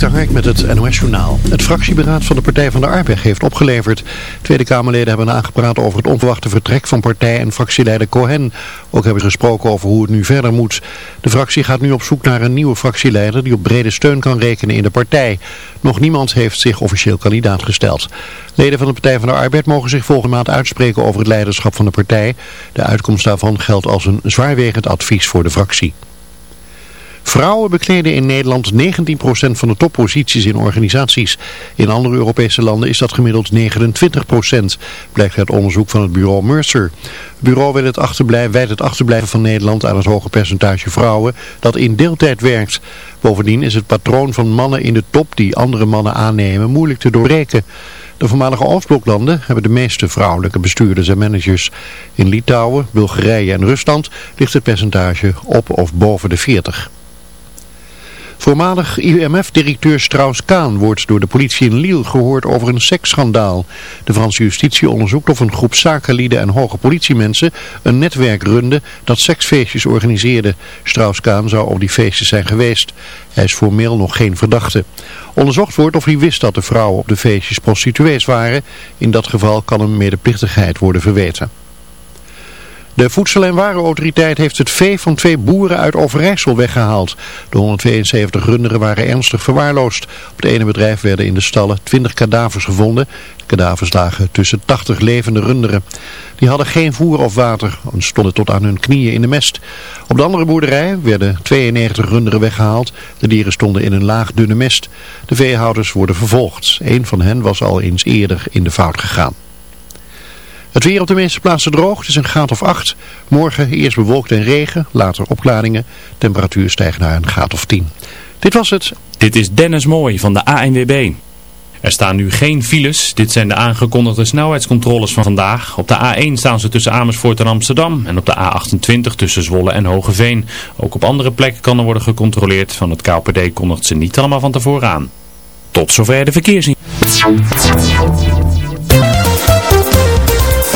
Dik Hark met het NOS Journaal. Het fractieberaad van de Partij van de Arbeid heeft opgeleverd. Tweede Kamerleden hebben aangepraat over het onverwachte vertrek van partij- en fractieleider Cohen. Ook hebben ze gesproken over hoe het nu verder moet. De fractie gaat nu op zoek naar een nieuwe fractieleider die op brede steun kan rekenen in de partij. Nog niemand heeft zich officieel kandidaat gesteld. Leden van de Partij van de Arbeid mogen zich volgende maand uitspreken over het leiderschap van de partij. De uitkomst daarvan geldt als een zwaarwegend advies voor de fractie. Vrouwen bekleden in Nederland 19% van de topposities in organisaties. In andere Europese landen is dat gemiddeld 29%, blijkt uit onderzoek van het bureau Mercer. Het bureau wil het achterblijven, wijt het achterblijven van Nederland aan het hoge percentage vrouwen dat in deeltijd werkt. Bovendien is het patroon van mannen in de top die andere mannen aannemen moeilijk te doorbreken. De voormalige Oostbloklanden hebben de meeste vrouwelijke bestuurders en managers. In Litouwen, Bulgarije en Rusland ligt het percentage op of boven de 40. Voormalig IMF-directeur Strauss-Kaan wordt door de politie in Lille gehoord over een seksschandaal. De Franse justitie onderzoekt of een groep zakenlieden en hoge politiemensen een netwerk runde dat seksfeestjes organiseerde. Strauss-Kaan zou op die feestjes zijn geweest. Hij is formeel nog geen verdachte. Onderzocht wordt of hij wist dat de vrouwen op de feestjes prostituees waren. In dat geval kan een medeplichtigheid worden verweten. De Voedsel- en Warenautoriteit heeft het vee van twee boeren uit Overijssel weggehaald. De 172 runderen waren ernstig verwaarloosd. Op het ene bedrijf werden in de stallen 20 kadavers gevonden. De kadavers lagen tussen 80 levende runderen. Die hadden geen voer of water en stonden tot aan hun knieën in de mest. Op de andere boerderij werden 92 runderen weggehaald. De dieren stonden in een laag dunne mest. De veehouders worden vervolgd. Een van hen was al eens eerder in de fout gegaan. Het weer op de meeste plaatsen droog, het is een graad of 8. Morgen eerst bewolkt en regen, later opklaringen. Temperatuur stijgt naar een graad of 10. Dit was het. Dit is Dennis Mooij van de ANWB. Er staan nu geen files. Dit zijn de aangekondigde snelheidscontroles van vandaag. Op de A1 staan ze tussen Amersfoort en Amsterdam. En op de A28 tussen Zwolle en Hogeveen. Ook op andere plekken kan er worden gecontroleerd. Van het KPD kondigt ze niet allemaal van tevoren aan. Tot zover de verkeersin.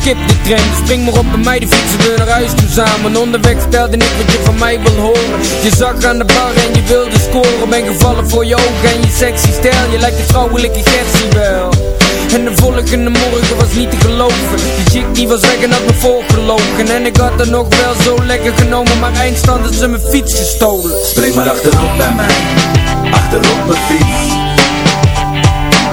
skip de trein Spring maar op bij mij, de fietsen naar huis toe samen. Onderweg stelde ik wat je van mij wil horen. Je zag aan de bar en je wilde scoren. Ben gevallen voor je ogen en je sexy stijl. Je lijkt een vrouwelijke Gertie wel. En de volgende morgen was niet te geloven. Die chick die was weg en had me voorgelogen. En ik had er nog wel zo lekker genomen Maar eindstand had ze mijn fiets gestolen. Spring maar achterop bij mij, achterop mijn fiets.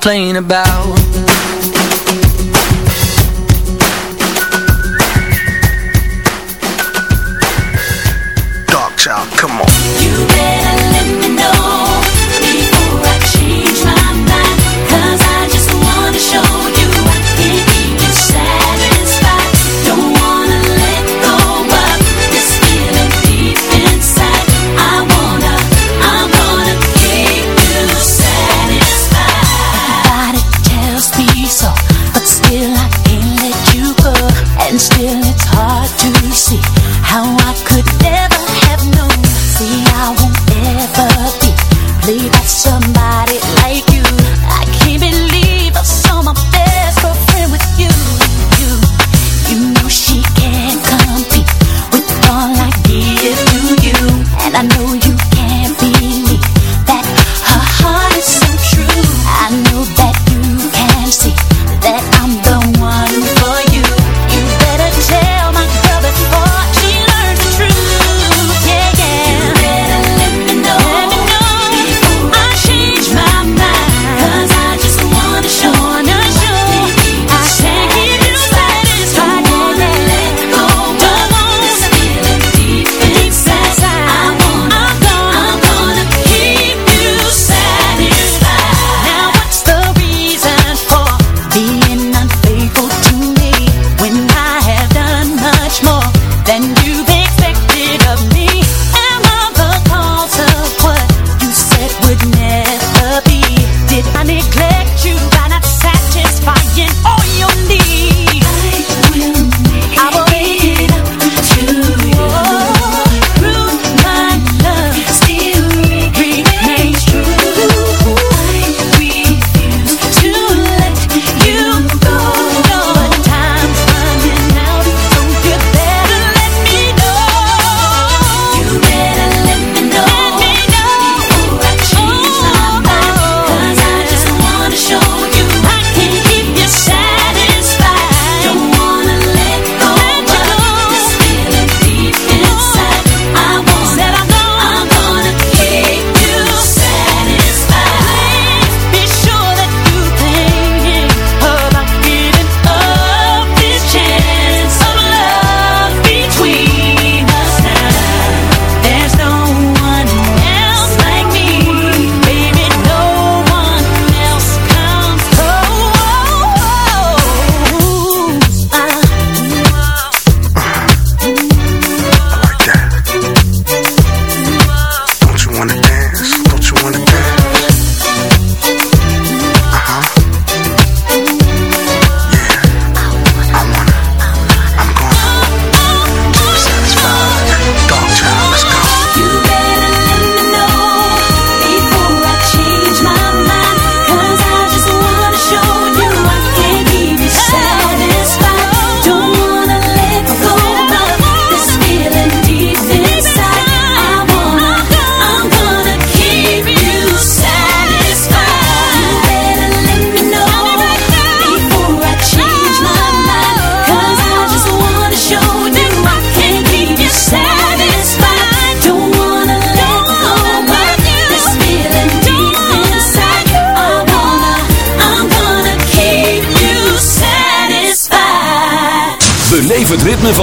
complain about.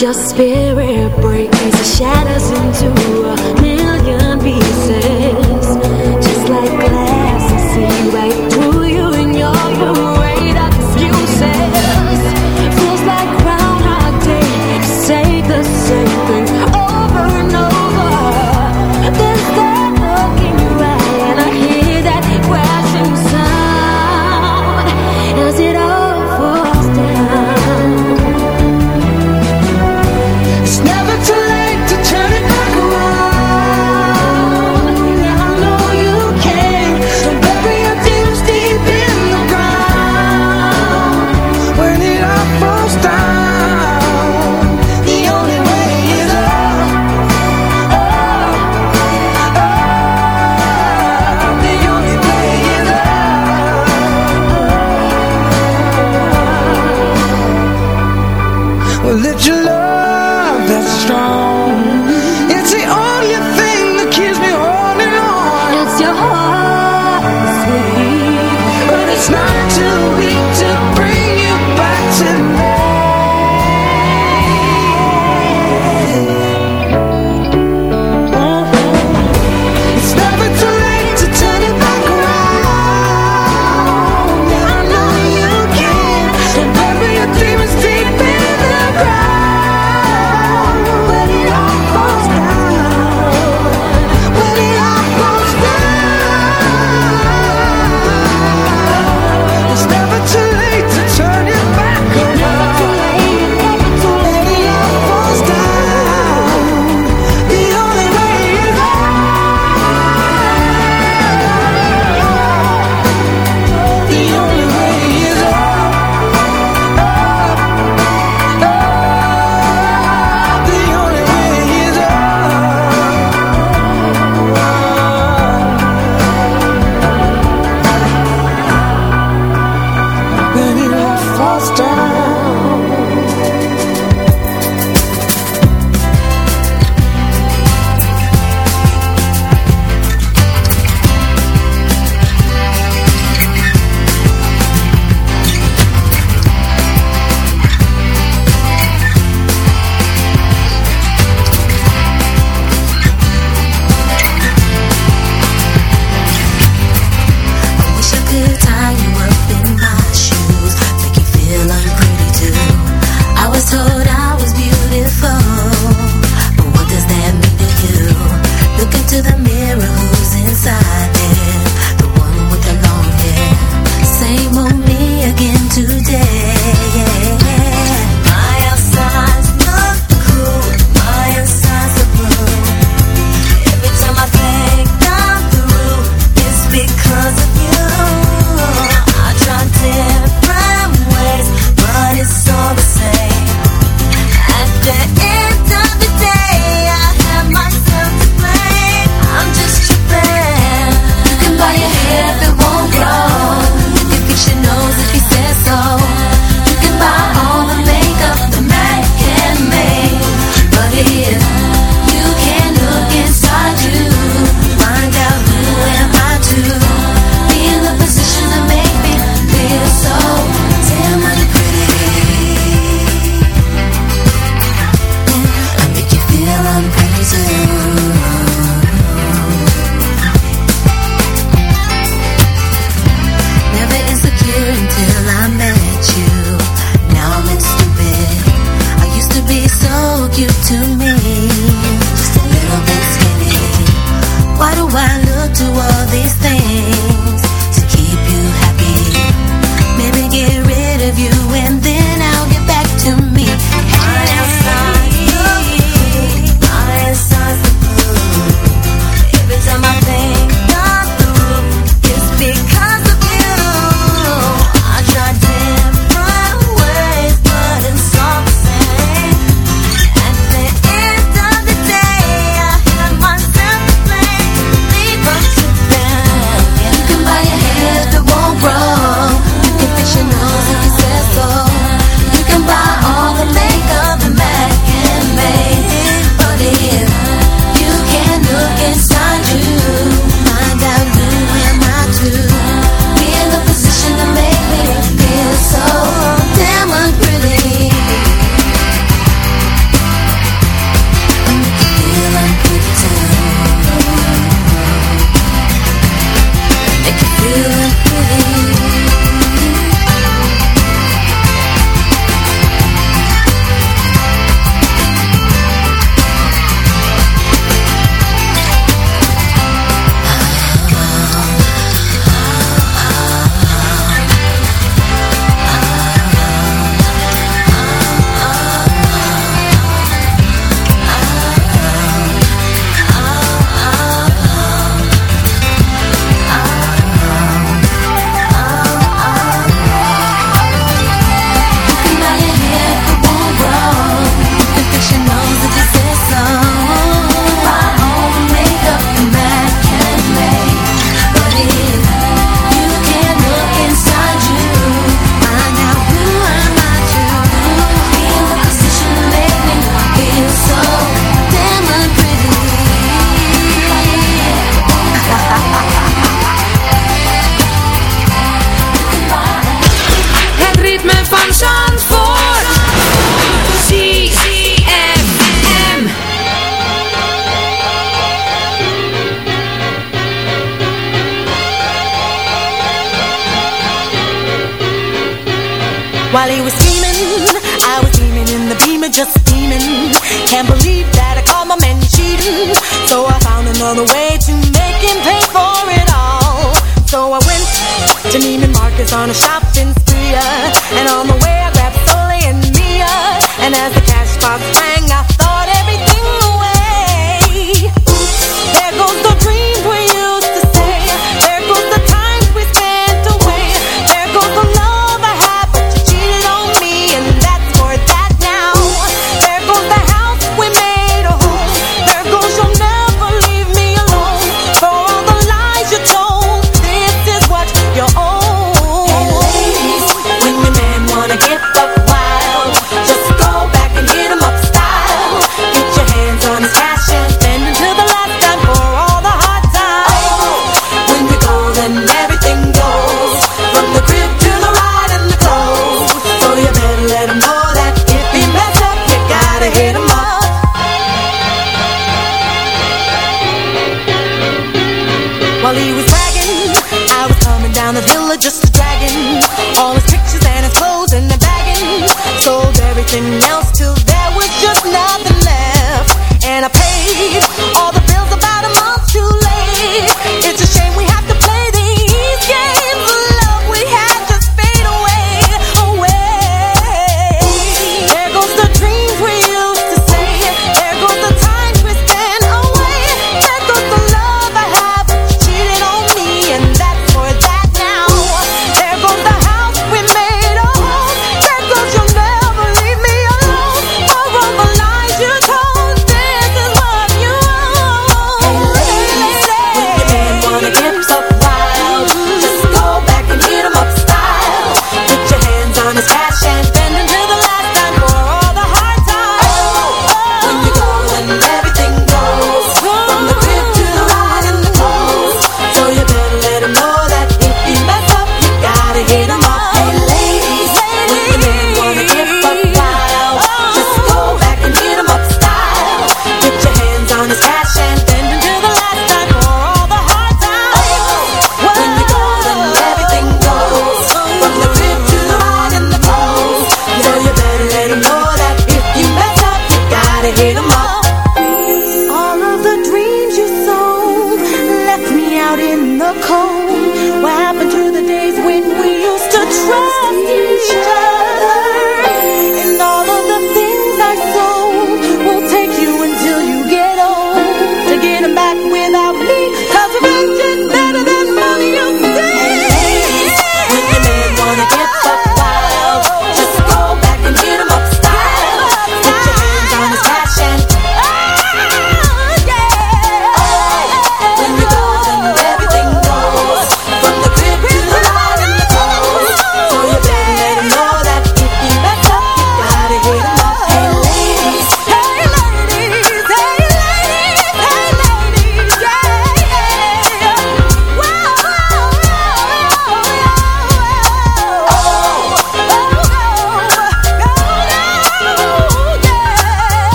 your spirit breaks the shadows